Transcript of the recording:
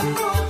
Oh,